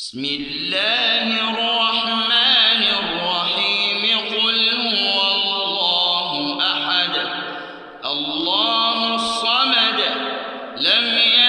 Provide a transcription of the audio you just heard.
بسم الله الرحمن الرحيم. قل هو الله أحد. الله الصمد. لم يكن